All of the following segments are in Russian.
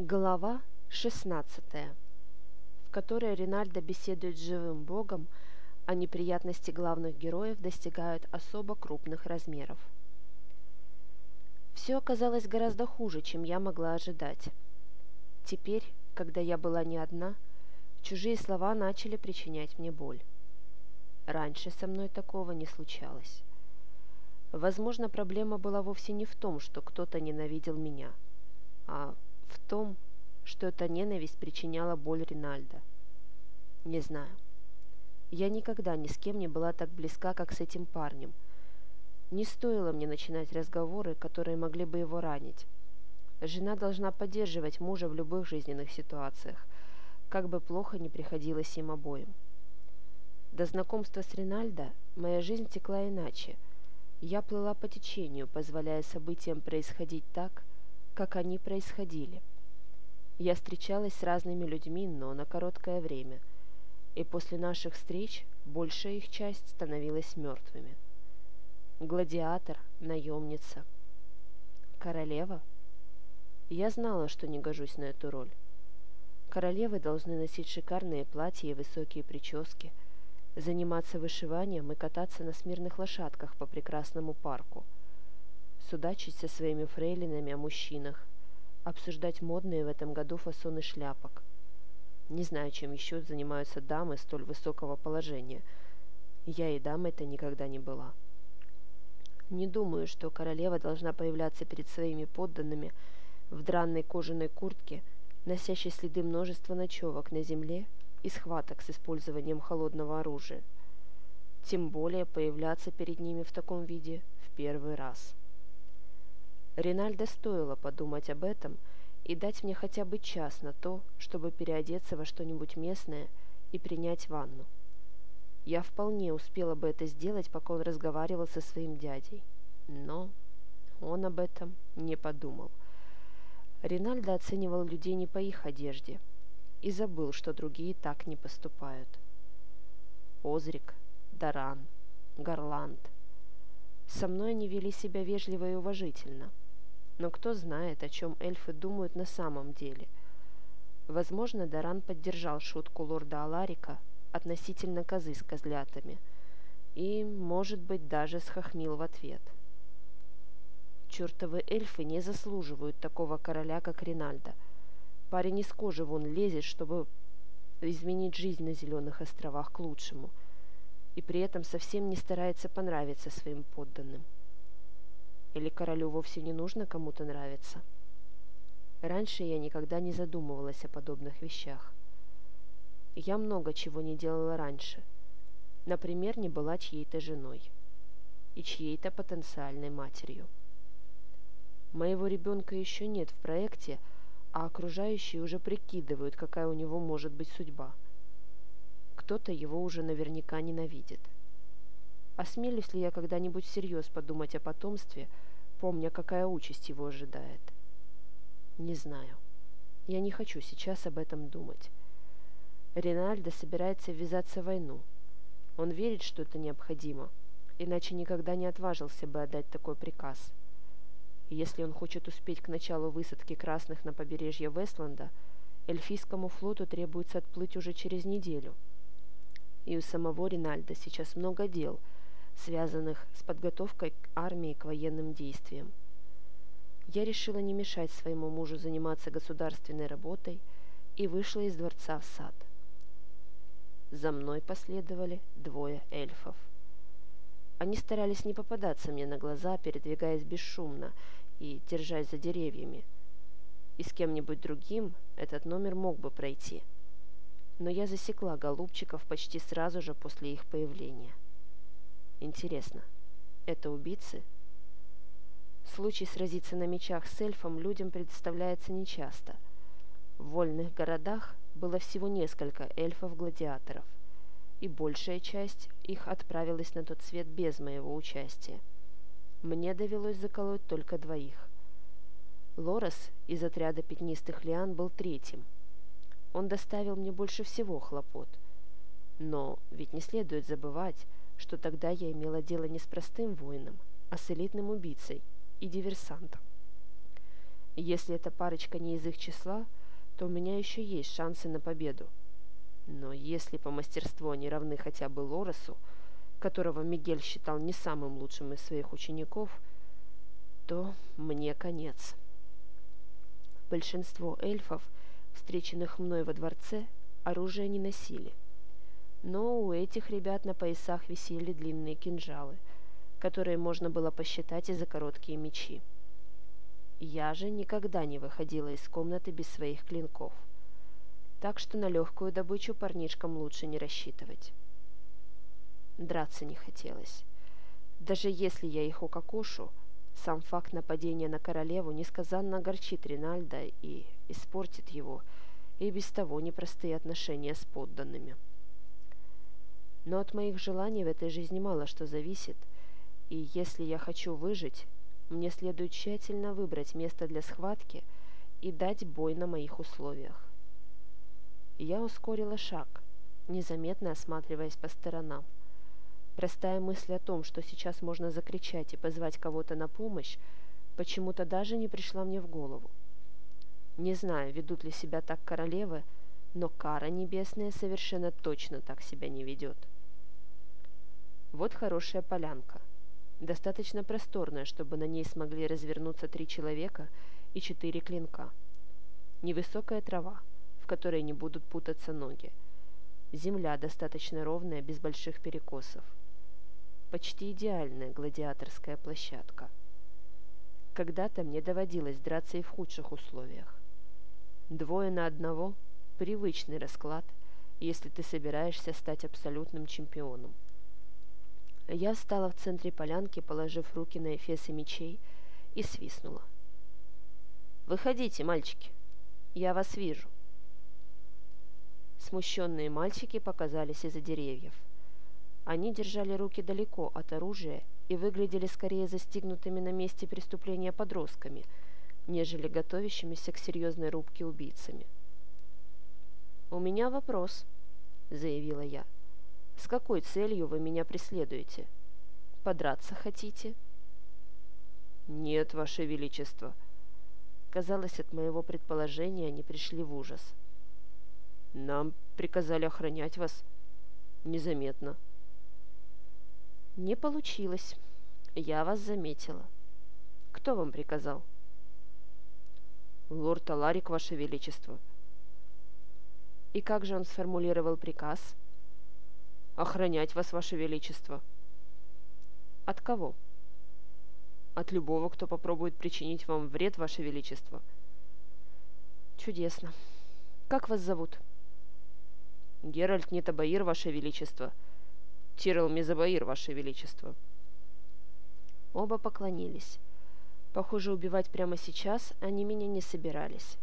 Глава 16, в которой Ринальдо беседует с живым богом, а неприятности главных героев достигают особо крупных размеров. Все оказалось гораздо хуже, чем я могла ожидать. Теперь, когда я была не одна, чужие слова начали причинять мне боль. Раньше со мной такого не случалось. Возможно, проблема была вовсе не в том, что кто-то ненавидел меня, а в том, что эта ненависть причиняла боль Ринальда. Не знаю. Я никогда ни с кем не была так близка, как с этим парнем. Не стоило мне начинать разговоры, которые могли бы его ранить. Жена должна поддерживать мужа в любых жизненных ситуациях, как бы плохо ни приходилось им обоим. До знакомства с Ринальдо моя жизнь текла иначе. Я плыла по течению, позволяя событиям происходить так, как они происходили. Я встречалась с разными людьми, но на короткое время, и после наших встреч большая их часть становилась мертвыми. Гладиатор, наемница, королева. Я знала, что не гожусь на эту роль. Королевы должны носить шикарные платья и высокие прически, заниматься вышиванием и кататься на смирных лошадках по прекрасному парку – судачить со своими фрейлинами о мужчинах, обсуждать модные в этом году фасоны шляпок. Не знаю, чем еще занимаются дамы столь высокого положения. Я и дамой-то никогда не была. Не думаю, что королева должна появляться перед своими подданными в дранной кожаной куртке, носящей следы множества ночевок на земле и схваток с использованием холодного оружия. Тем более появляться перед ними в таком виде в первый раз. Ринальдо стоило подумать об этом и дать мне хотя бы час на то, чтобы переодеться во что-нибудь местное и принять ванну. Я вполне успела бы это сделать, пока он разговаривал со своим дядей. Но он об этом не подумал. Ринальдо оценивал людей не по их одежде и забыл, что другие так не поступают. Озрик, Даран, Гарланд. Со мной они вели себя вежливо и уважительно – но кто знает, о чем эльфы думают на самом деле. Возможно, Даран поддержал шутку лорда Аларика относительно козы с козлятами и, может быть, даже схохмил в ответ. Чертовы эльфы не заслуживают такого короля, как Ринальдо. Парень из кожи вон лезет, чтобы изменить жизнь на Зеленых островах к лучшему, и при этом совсем не старается понравиться своим подданным. Или королю вовсе не нужно кому-то нравиться? Раньше я никогда не задумывалась о подобных вещах. Я много чего не делала раньше. Например, не была чьей-то женой и чьей-то потенциальной матерью. Моего ребенка еще нет в проекте, а окружающие уже прикидывают, какая у него может быть судьба. Кто-то его уже наверняка ненавидит. Осмелюсь ли я когда-нибудь всерьез подумать о потомстве, помня, какая участь его ожидает? Не знаю. Я не хочу сейчас об этом думать. Ринальдо собирается ввязаться в войну. Он верит, что это необходимо, иначе никогда не отважился бы отдать такой приказ. И если он хочет успеть к началу высадки красных на побережье Вестланда, эльфийскому флоту требуется отплыть уже через неделю. И у самого Ринальда сейчас много дел – связанных с подготовкой армии к военным действиям. Я решила не мешать своему мужу заниматься государственной работой и вышла из дворца в сад. За мной последовали двое эльфов. Они старались не попадаться мне на глаза, передвигаясь бесшумно и держась за деревьями. И с кем-нибудь другим этот номер мог бы пройти. Но я засекла голубчиков почти сразу же после их появления. Интересно, это убийцы? Случай сразиться на мечах с эльфом людям представляется нечасто. В вольных городах было всего несколько эльфов-гладиаторов, и большая часть их отправилась на тот свет без моего участия. Мне довелось заколоть только двоих. Лорес из отряда пятнистых лиан был третьим. Он доставил мне больше всего хлопот. Но ведь не следует забывать, что тогда я имела дело не с простым воином, а с элитным убийцей и диверсантом. Если эта парочка не из их числа, то у меня еще есть шансы на победу. Но если по мастерству они равны хотя бы Лоресу, которого Мигель считал не самым лучшим из своих учеников, то мне конец. Большинство эльфов, встреченных мной во дворце, оружие не носили. Но у этих ребят на поясах висели длинные кинжалы, которые можно было посчитать и за короткие мечи. Я же никогда не выходила из комнаты без своих клинков. Так что на легкую добычу парнишкам лучше не рассчитывать. Драться не хотелось. Даже если я их укокошу, сам факт нападения на королеву несказанно огорчит Ринальда и испортит его и без того непростые отношения с подданными. Но от моих желаний в этой жизни мало что зависит, и если я хочу выжить, мне следует тщательно выбрать место для схватки и дать бой на моих условиях. Я ускорила шаг, незаметно осматриваясь по сторонам. Простая мысль о том, что сейчас можно закричать и позвать кого-то на помощь, почему-то даже не пришла мне в голову. Не знаю, ведут ли себя так королевы, но кара небесная совершенно точно так себя не ведет. Вот хорошая полянка достаточно просторная, чтобы на ней смогли развернуться три человека и четыре клинка. Невысокая трава, в которой не будут путаться ноги. Земля достаточно ровная, без больших перекосов. Почти идеальная гладиаторская площадка. Когда-то мне доводилось драться и в худших условиях. Двое на одного – привычный расклад, если ты собираешься стать абсолютным чемпионом. Я встала в центре полянки, положив руки на эфесы мечей, и свистнула. «Выходите, мальчики, я вас вижу». Смущенные мальчики показались из-за деревьев. Они держали руки далеко от оружия и выглядели скорее застигнутыми на месте преступления подростками, нежели готовящимися к серьезной рубке убийцами. «У меня вопрос», — заявила я. — с какой целью вы меня преследуете? Подраться хотите? Нет, Ваше Величество. Казалось, от моего предположения они пришли в ужас. Нам приказали охранять вас незаметно. Не получилось. Я вас заметила. Кто вам приказал? Лорд Аларик, Ваше Величество. И как же он сформулировал приказ? — охранять вас, ваше величество. От кого? От любого, кто попробует причинить вам вред, ваше величество. Чудесно. Как вас зовут? Геральт Нетабаир, ваше величество. Тирел Мезабаир, ваше величество. Оба поклонились. Похоже, убивать прямо сейчас они меня не собирались.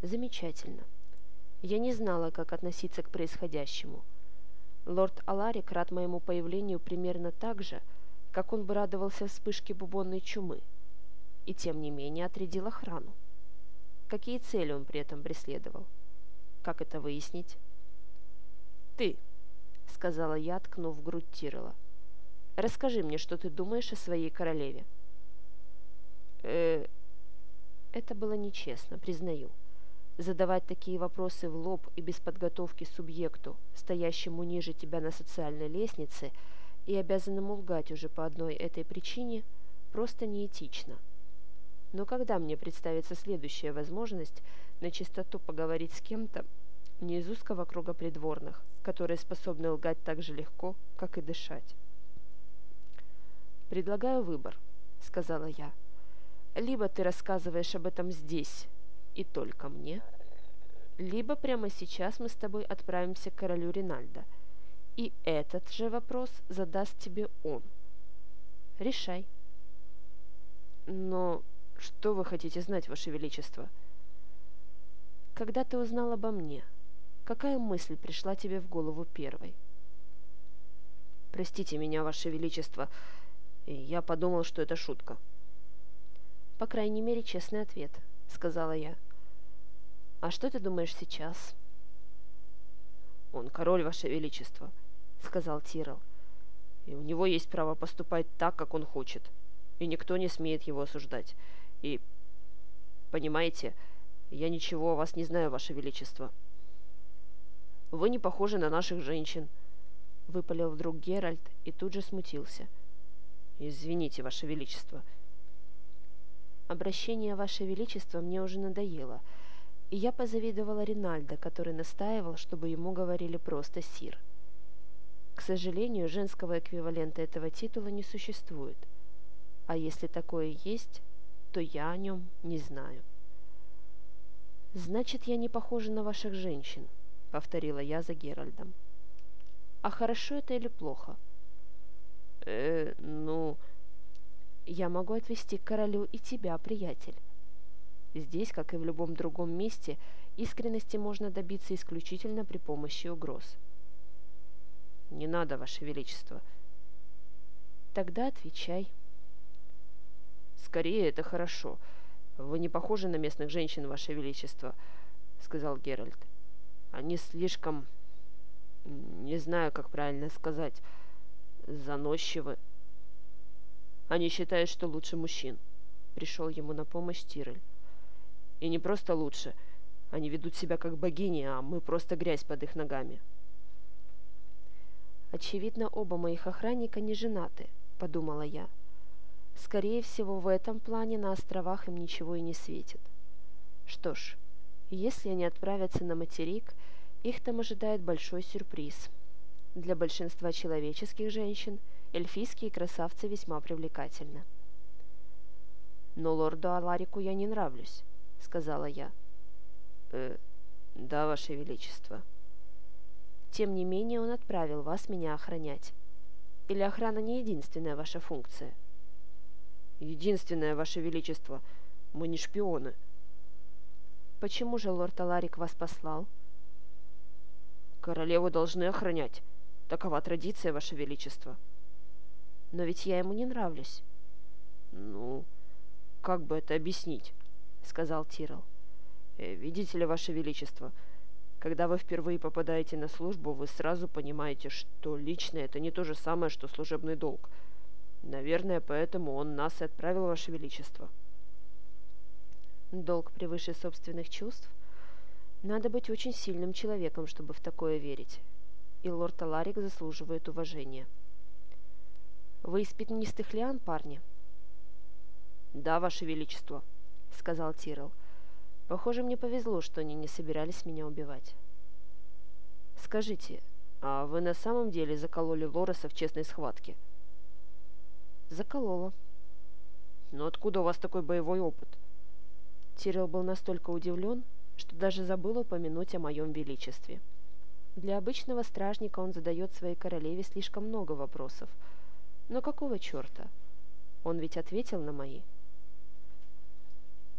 Замечательно. Я не знала, как относиться к происходящему – Лорд Аларик рад моему появлению примерно так же, как он бы радовался вспышке бубонной чумы, и тем не менее отрядил охрану. Какие цели он при этом преследовал? Как это выяснить? «Ты», — сказала я, ткнув в грудь Тирола, — «расскажи мне, что ты думаешь о своей королеве». «Э...» Это было нечестно, признаю. Задавать такие вопросы в лоб и без подготовки субъекту, стоящему ниже тебя на социальной лестнице и обязанному лгать уже по одной этой причине, просто неэтично. Но когда мне представится следующая возможность на чистоту поговорить с кем-то не из узкого круга придворных, которые способны лгать так же легко, как и дышать? «Предлагаю выбор», — сказала я. «Либо ты рассказываешь об этом здесь, и только мне, либо прямо сейчас мы с тобой отправимся к королю Ринальдо, и этот же вопрос задаст тебе он. Решай. Но что вы хотите знать, Ваше Величество? Когда ты узнал обо мне, какая мысль пришла тебе в голову первой? Простите меня, Ваше Величество, я подумал, что это шутка. По крайней мере, честный ответ, сказала я. «А что ты думаешь сейчас?» «Он король, ваше величество», — сказал Тирол. «И у него есть право поступать так, как он хочет, и никто не смеет его осуждать. И Понимаете, я ничего о вас не знаю, Ваше Величество. Вы не похожи на наших женщин, — выпалил вдруг Геральт и тут же смутился. Извините, Ваше Величество. Обращение Ваше Величество мне уже надоело, и я позавидовала Ринальдо, который настаивал, чтобы ему говорили просто «сир». К сожалению, женского эквивалента этого титула не существует. А если такое есть, то я о нем не знаю. «Значит, я не похожа на ваших женщин», — повторила я за Геральдом. «А хорошо это или плохо?» «Э, ну...» «Я могу отвести к королю и тебя, приятель. Здесь, как и в любом другом месте, искренности можно добиться исключительно при помощи угроз». «Не надо, Ваше Величество». «Тогда отвечай». «Скорее, это хорошо. Вы не похожи на местных женщин, Ваше Величество», — сказал Геральт. «Они слишком... не знаю, как правильно сказать, заносчивы. Они считают, что лучше мужчин». Пришел ему на помощь Тирель. «И не просто лучше. Они ведут себя как богини, а мы просто грязь под их ногами». «Очевидно, оба моих охранника не женаты», — подумала я. «Скорее всего, в этом плане на островах им ничего и не светит. Что ж, если они отправятся на материк, их там ожидает большой сюрприз. Для большинства человеческих женщин эльфийские красавцы весьма привлекательны». «Но лорду Аларику я не нравлюсь», — сказала я. «Э, да, Ваше Величество», тем не менее он отправил вас меня охранять. Или охрана не единственная ваша функция? Единственное, ваше величество. Мы не шпионы. Почему же лорд Аларик вас послал? Королеву должны охранять. Такова традиция, ваше величество. Но ведь я ему не нравлюсь. Ну, как бы это объяснить? Сказал Тирл. Э, видите ли, ваше величество, — когда вы впервые попадаете на службу, вы сразу понимаете, что личное – это не то же самое, что служебный долг. Наверное, поэтому он нас и отправил, Ваше Величество. Долг превыше собственных чувств? Надо быть очень сильным человеком, чтобы в такое верить. И лорд Аларик заслуживает уважения. Вы из пятнистых лиан, парни? Да, Ваше Величество, сказал Тирл. Похоже, мне повезло, что они не собирались меня убивать. Скажите, а вы на самом деле закололи Лореса в честной схватке? Заколола. Но откуда у вас такой боевой опыт? Тирил был настолько удивлен, что даже забыл упомянуть о моем величестве. Для обычного стражника он задает своей королеве слишком много вопросов. Но какого черта? Он ведь ответил на мои. —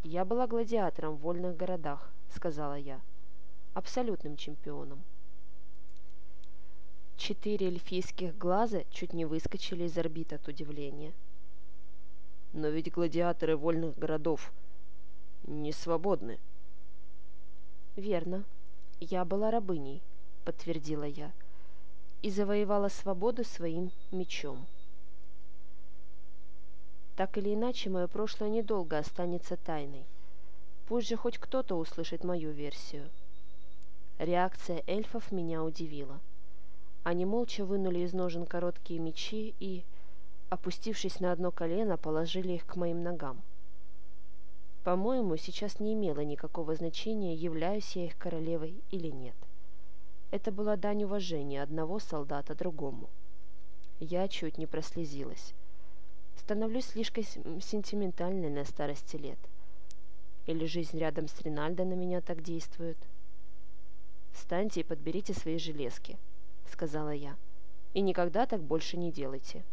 «Я была гладиатором в вольных городах», — сказала я. «Абсолютным чемпионом». Четыре эльфийских глаза чуть не выскочили из орбит от удивления. «Но ведь гладиаторы вольных городов не свободны». «Верно. Я была рабыней», — подтвердила я, «и завоевала свободу своим мечом». Так или иначе, мое прошлое недолго останется тайной. Пусть же хоть кто-то услышит мою версию. Реакция эльфов меня удивила. Они молча вынули из ножен короткие мечи и, опустившись на одно колено, положили их к моим ногам. По-моему, сейчас не имело никакого значения, являюсь я их королевой или нет. Это была дань уважения одного солдата другому. Я чуть не прослезилась становлюсь слишком сентиментальной на старости лет. Или жизнь рядом с Ринальдо на меня так действует? «Встаньте и подберите свои железки», — сказала я. «И никогда так больше не делайте».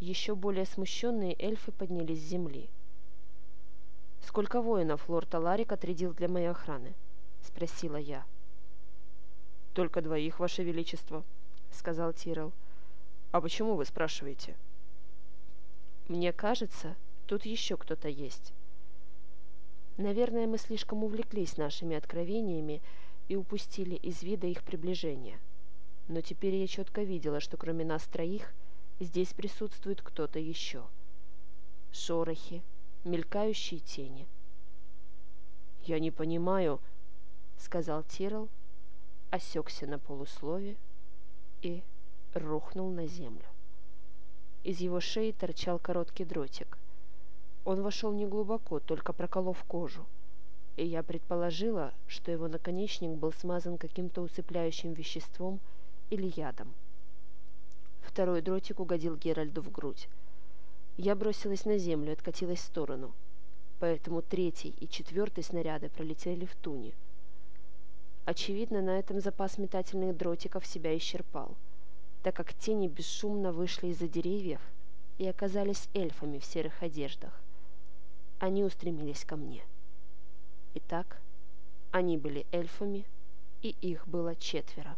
Еще более смущенные эльфы поднялись с земли. «Сколько воинов лорд Аларик отрядил для моей охраны?» — спросила я. «Только двоих, Ваше Величество», — сказал Тирел. «А почему вы спрашиваете?» Мне кажется, тут еще кто-то есть. Наверное, мы слишком увлеклись нашими откровениями и упустили из вида их приближение. Но теперь я четко видела, что кроме нас троих здесь присутствует кто-то еще. Шорохи, мелькающие тени. «Я не понимаю», — сказал Тирл, осекся на полуслове и рухнул на землю. Из его шеи торчал короткий дротик. Он вошел неглубоко, только проколов кожу, и я предположила, что его наконечник был смазан каким-то усыпляющим веществом или ядом. Второй дротик угодил Геральду в грудь. Я бросилась на землю, откатилась в сторону. Поэтому третий и четвертый снаряды пролетели в туне. Очевидно, на этом запас метательных дротиков себя исчерпал, так как тени бесшумно вышли из-за деревьев и оказались эльфами в серых одеждах. Они устремились ко мне. Итак, они были эльфами, и их было четверо.